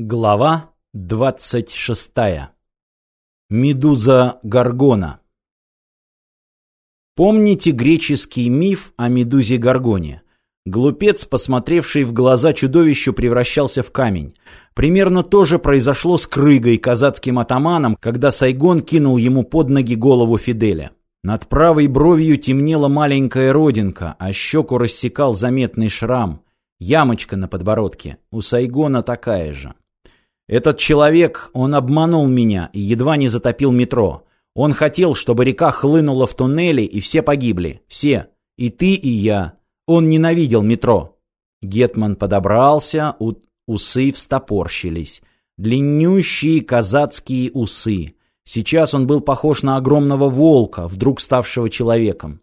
Глава 26. Медуза Гаргона. Помните греческий миф о медузе Гаргоне? Глупец, посмотревший в глаза чудовищу, превращался в камень. Примерно то же произошло с Крыгой, казацким атаманом, когда Сайгон кинул ему под ноги голову Фиделя. Над правой бровью темнела маленькая родинка, а щеку рассекал заметный шрам. Ямочка на подбородке. У Сайгона такая же. Этот человек, он обманул меня и едва не затопил метро. Он хотел, чтобы река хлынула в туннели, и все погибли. Все. И ты, и я. Он ненавидел метро. Гетман подобрался, у... усы встопорщились. Длиннющие казацкие усы. Сейчас он был похож на огромного волка, вдруг ставшего человеком.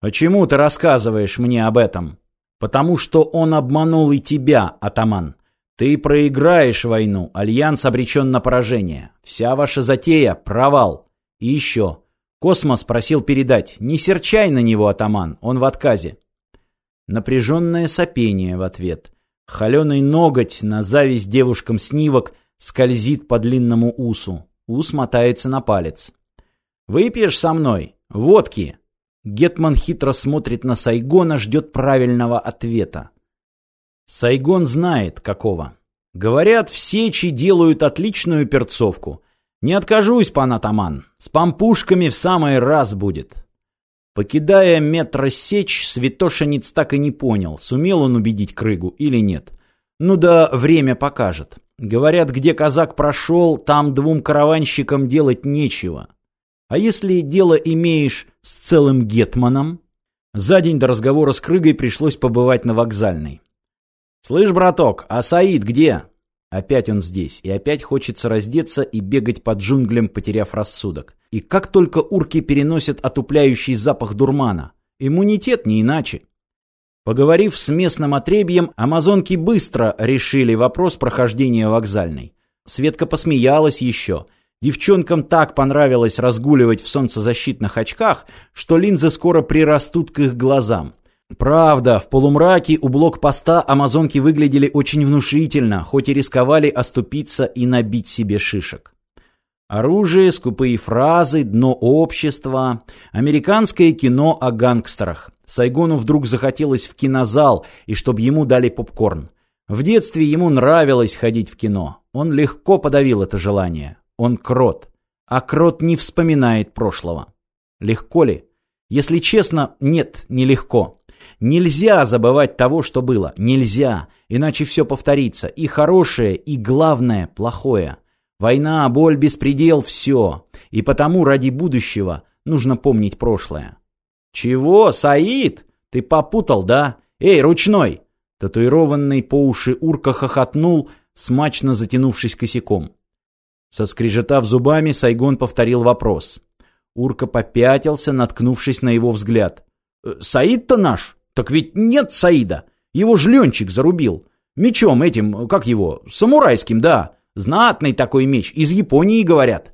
«Почему ты рассказываешь мне об этом?» «Потому что он обманул и тебя, атаман. Ты проиграешь войну, Альянс обречен на поражение. Вся ваша затея — провал. И еще. Космос просил передать. Не серчай на него, атаман, он в отказе. Напряженное сопение в ответ. Холеный ноготь на зависть девушкам снимок скользит по длинному усу. Ус мотается на палец. «Выпьешь со мной? Водки!» Гетман хитро смотрит на Сайгона, ждет правильного ответа. Сайгон знает, какого. Говорят, в Сечи делают отличную перцовку. Не откажусь, пан атаман. С пампушками в самый раз будет. Покидая метро Сечь, Святошинец так и не понял, сумел он убедить Крыгу или нет. Ну да, время покажет. Говорят, где казак прошел, там двум караванщикам делать нечего. А если дело имеешь с целым гетманом? За день до разговора с Крыгой пришлось побывать на вокзальной. «Слышь, браток, а Саид где?» Опять он здесь, и опять хочется раздеться и бегать по джунглям, потеряв рассудок. И как только урки переносят отупляющий запах дурмана. Иммунитет не иначе. Поговорив с местным отребьем, амазонки быстро решили вопрос прохождения вокзальной. Светка посмеялась еще. Девчонкам так понравилось разгуливать в солнцезащитных очках, что линзы скоро прирастут к их глазам. Правда, в полумраке у блокпоста амазонки выглядели очень внушительно, хоть и рисковали оступиться и набить себе шишек. Оружие, скупые фразы, дно общества, американское кино о гангстерах. Сайгону вдруг захотелось в кинозал, и чтобы ему дали попкорн. В детстве ему нравилось ходить в кино. Он легко подавил это желание. Он крот. А крот не вспоминает прошлого. Легко ли? Если честно, нет, нелегко. Нельзя забывать того, что было. Нельзя. Иначе все повторится. И хорошее, и главное, плохое. Война, боль, беспредел – все. И потому ради будущего нужно помнить прошлое. «Чего, Саид? Ты попутал, да? Эй, ручной!» Татуированный по уши урка хохотнул, смачно затянувшись косяком. Соскрежетав зубами, Сайгон повторил вопрос. Урка попятился, наткнувшись на его взгляд. «Э, «Саид-то наш?» Так ведь нет Саида. Его жленчик зарубил. Мечом этим, как его, самурайским, да. Знатный такой меч, из Японии, говорят.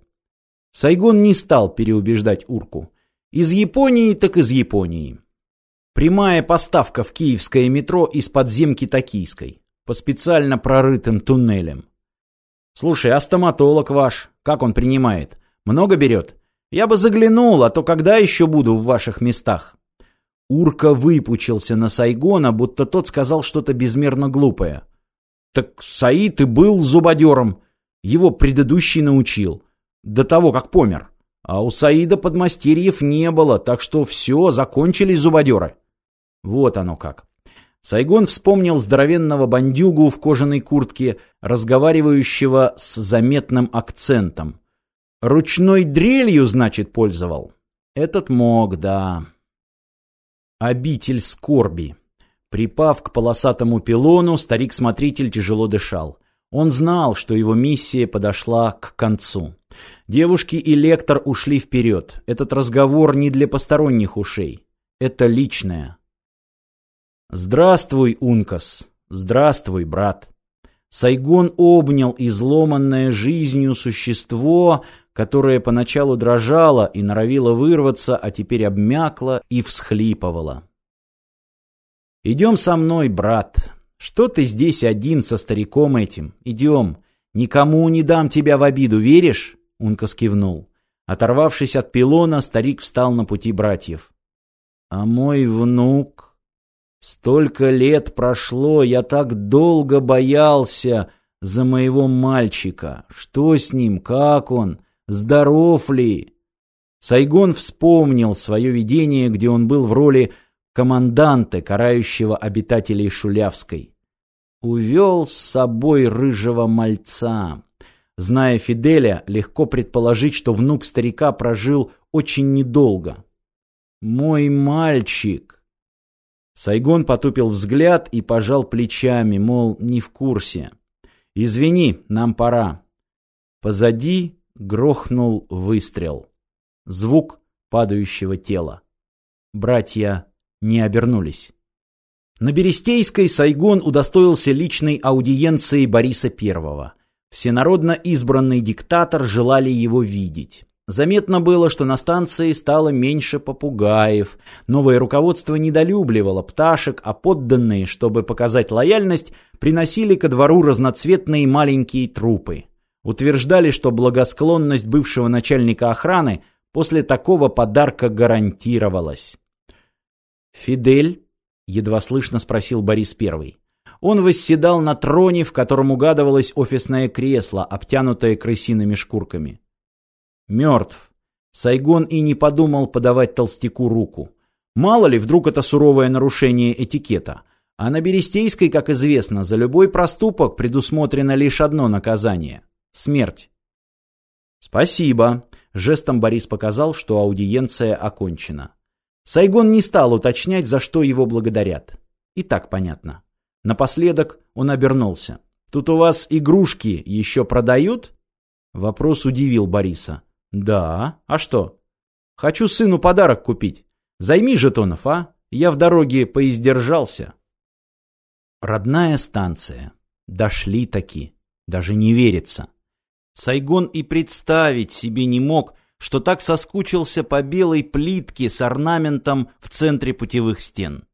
Сайгон не стал переубеждать Урку. Из Японии, так из Японии. Прямая поставка в киевское метро из подземки Токийской. По специально прорытым туннелям. Слушай, а стоматолог ваш, как он принимает? Много берет? Я бы заглянул, а то когда еще буду в ваших местах? Урка выпучился на Сайгона, будто тот сказал что-то безмерно глупое. Так Саид и был зубодером. Его предыдущий научил. До того, как помер. А у Саида подмастерьев не было, так что все, закончились зубодеры. Вот оно как. Сайгон вспомнил здоровенного бандюгу в кожаной куртке, разговаривающего с заметным акцентом. Ручной дрелью, значит, пользовал. Этот мог, да. Обитель скорби. Припав к полосатому пилону, старик-смотритель тяжело дышал. Он знал, что его миссия подошла к концу. Девушки и лектор ушли вперед. Этот разговор не для посторонних ушей. Это личное. «Здравствуй, Ункас! Здравствуй, брат!» Сайгон обнял изломанное жизнью существо, которое поначалу дрожало и норовило вырваться, а теперь обмякло и всхлипывало. «Идем со мной, брат. что ты здесь один со стариком этим? Идем. Никому не дам тебя в обиду, веришь?» Унка скивнул. Оторвавшись от пилона, старик встал на пути братьев. «А мой внук...» «Столько лет прошло, я так долго боялся за моего мальчика. Что с ним, как он, здоров ли?» Сайгон вспомнил свое видение, где он был в роли команданта, карающего обитателей Шулявской. Увел с собой рыжего мальца. Зная Фиделя, легко предположить, что внук старика прожил очень недолго. «Мой мальчик!» Сайгон потупил взгляд и пожал плечами, мол, не в курсе. «Извини, нам пора». Позади грохнул выстрел. Звук падающего тела. Братья не обернулись. На Берестейской Сайгон удостоился личной аудиенции Бориса I. Всенародно избранный диктатор желали его видеть. Заметно было, что на станции стало меньше попугаев. Новое руководство недолюбливало пташек, а подданные, чтобы показать лояльность, приносили ко двору разноцветные маленькие трупы. Утверждали, что благосклонность бывшего начальника охраны – После такого подарка гарантировалось. «Фидель?» — едва слышно спросил Борис Первый. Он восседал на троне, в котором угадывалось офисное кресло, обтянутое крысиными шкурками. Мертв. Сайгон и не подумал подавать толстяку руку. Мало ли, вдруг это суровое нарушение этикета. А на Берестейской, как известно, за любой проступок предусмотрено лишь одно наказание — смерть. «Спасибо», Жестом Борис показал, что аудиенция окончена. Сайгон не стал уточнять, за что его благодарят. И так понятно. Напоследок он обернулся. «Тут у вас игрушки еще продают?» Вопрос удивил Бориса. «Да. А что?» «Хочу сыну подарок купить. Займи жетонов, а? Я в дороге поиздержался». Родная станция. Дошли таки. Даже не верится. Сайгон и представить себе не мог, что так соскучился по белой плитке с орнаментом в центре путевых стен.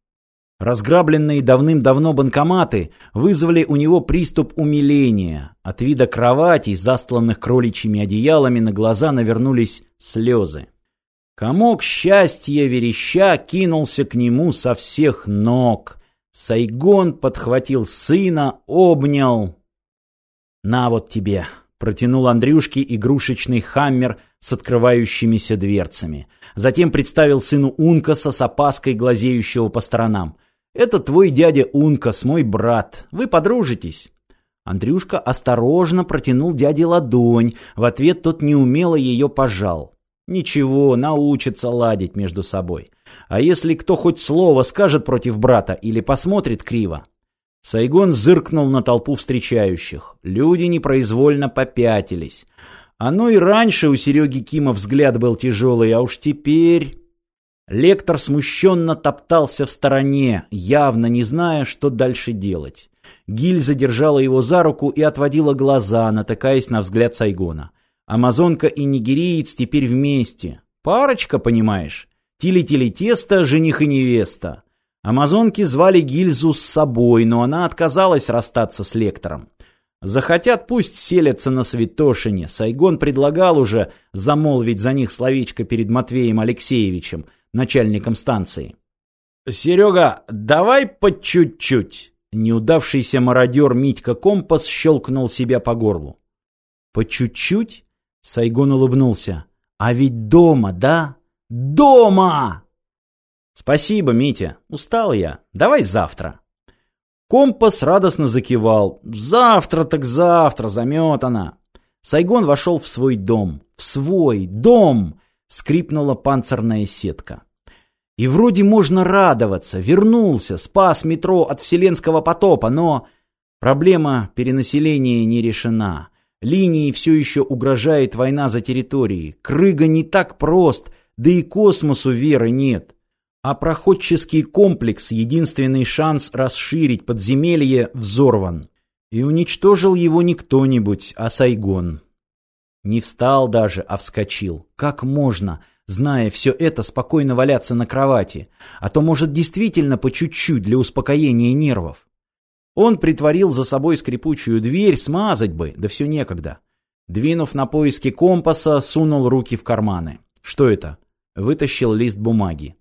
Разграбленные давным-давно банкоматы вызвали у него приступ умиления. От вида кроватей, застланных кроличьими одеялами, на глаза навернулись слезы. Комок счастья вереща кинулся к нему со всех ног. Сайгон подхватил сына, обнял. «На вот тебе, Протянул Андрюшке игрушечный хаммер с открывающимися дверцами. Затем представил сыну Ункаса с опаской глазеющего по сторонам. «Это твой дядя Ункас, мой брат. Вы подружитесь». Андрюшка осторожно протянул дяде ладонь. В ответ тот неумело ее пожал. Ничего, научится ладить между собой. А если кто хоть слово скажет против брата или посмотрит криво, Сайгон зыркнул на толпу встречающих. Люди непроизвольно попятились. Оно и раньше у Сереги Кима взгляд был тяжелый, а уж теперь... Лектор смущенно топтался в стороне, явно не зная, что дальше делать. Гильза держала его за руку и отводила глаза, натыкаясь на взгляд Сайгона. Амазонка и нигериец теперь вместе. Парочка, понимаешь? Тили-тили-тесто, жених и невеста. Амазонки звали Гильзу с собой, но она отказалась расстаться с лектором. Захотят, пусть селятся на Святошине. Сайгон предлагал уже замолвить за них словечко перед Матвеем Алексеевичем, начальником станции. «Серега, давай по чуть-чуть!» Неудавшийся мародер Митька Компас щелкнул себя по горлу. «По чуть-чуть?» Сайгон улыбнулся. «А ведь дома, да? Дома!» «Спасибо, Митя. Устал я. Давай завтра». Компас радостно закивал. «Завтра так завтра, заметана». Сайгон вошел в свой дом. В свой дом! Скрипнула панцирная сетка. И вроде можно радоваться. Вернулся, спас метро от вселенского потопа, но... Проблема перенаселения не решена. Линии все еще угрожает война за территории. Крыга не так прост, да и космосу веры нет. А проходческий комплекс, единственный шанс расширить подземелье, взорван. И уничтожил его не кто-нибудь, а Сайгон. Не встал даже, а вскочил. Как можно, зная все это, спокойно валяться на кровати? А то, может, действительно по чуть-чуть для успокоения нервов. Он притворил за собой скрипучую дверь, смазать бы, да все некогда. Двинув на поиски компаса, сунул руки в карманы. Что это? Вытащил лист бумаги.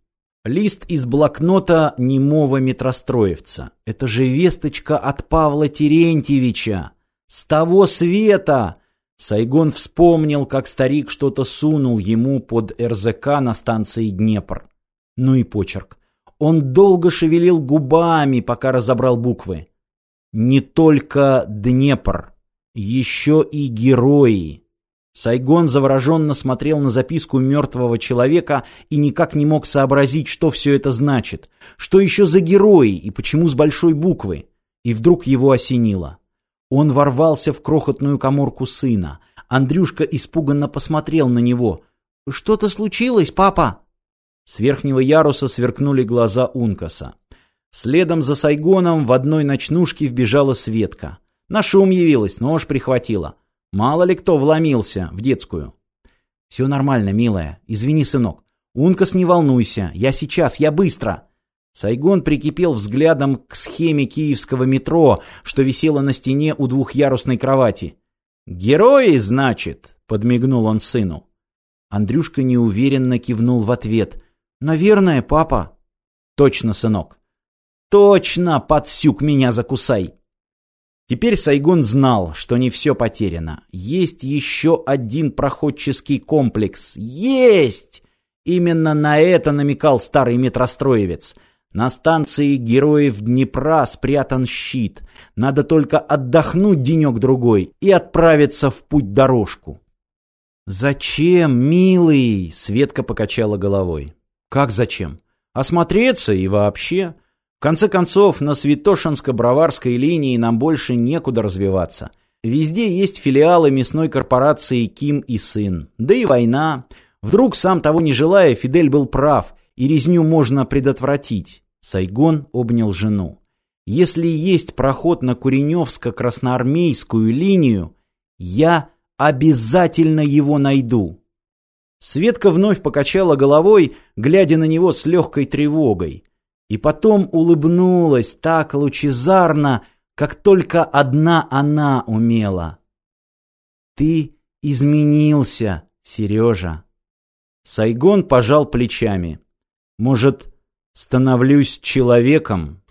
Лист из блокнота немого метростроевца. Это же весточка от Павла Терентьевича. С того света! Сайгон вспомнил, как старик что-то сунул ему под РЗК на станции Днепр. Ну и почерк. Он долго шевелил губами, пока разобрал буквы. Не только Днепр, еще и герои. Сайгон завороженно смотрел на записку мертвого человека и никак не мог сообразить, что все это значит. Что еще за герои и почему с большой буквы? И вдруг его осенило. Он ворвался в крохотную коморку сына. Андрюшка испуганно посмотрел на него. «Что-то случилось, папа?» С верхнего яруса сверкнули глаза Ункаса. Следом за Сайгоном в одной ночнушке вбежала Светка. На шум явилась, нож прихватила. Мало ли кто вломился в детскую. Все нормально, милая. Извини, сынок. Ункас, не волнуйся. Я сейчас, я быстро. Сайгон прикипел взглядом к схеме киевского метро, что висело на стене у двухъярусной кровати. «Герои, значит?» — подмигнул он сыну. Андрюшка неуверенно кивнул в ответ. «Наверное, папа». «Точно, сынок». «Точно, подсюк меня закусай!» Теперь Сайгон знал, что не все потеряно. Есть еще один проходческий комплекс. Есть! Именно на это намекал старый метростроевец. На станции героев Днепра спрятан щит. Надо только отдохнуть денек-другой и отправиться в путь-дорожку. «Зачем, милый?» — Светка покачала головой. «Как зачем? Осмотреться и вообще...» В конце концов, на Святошинско-Броварской линии нам больше некуда развиваться. Везде есть филиалы мясной корпорации «Ким и сын». Да и война. Вдруг, сам того не желая, Фидель был прав, и резню можно предотвратить. Сайгон обнял жену. Если есть проход на Куреневско-Красноармейскую линию, я обязательно его найду. Светка вновь покачала головой, глядя на него с легкой тревогой. И потом улыбнулась так лучезарно, как только одна она умела. «Ты изменился, Сережа». Сайгон пожал плечами. «Может, становлюсь человеком?»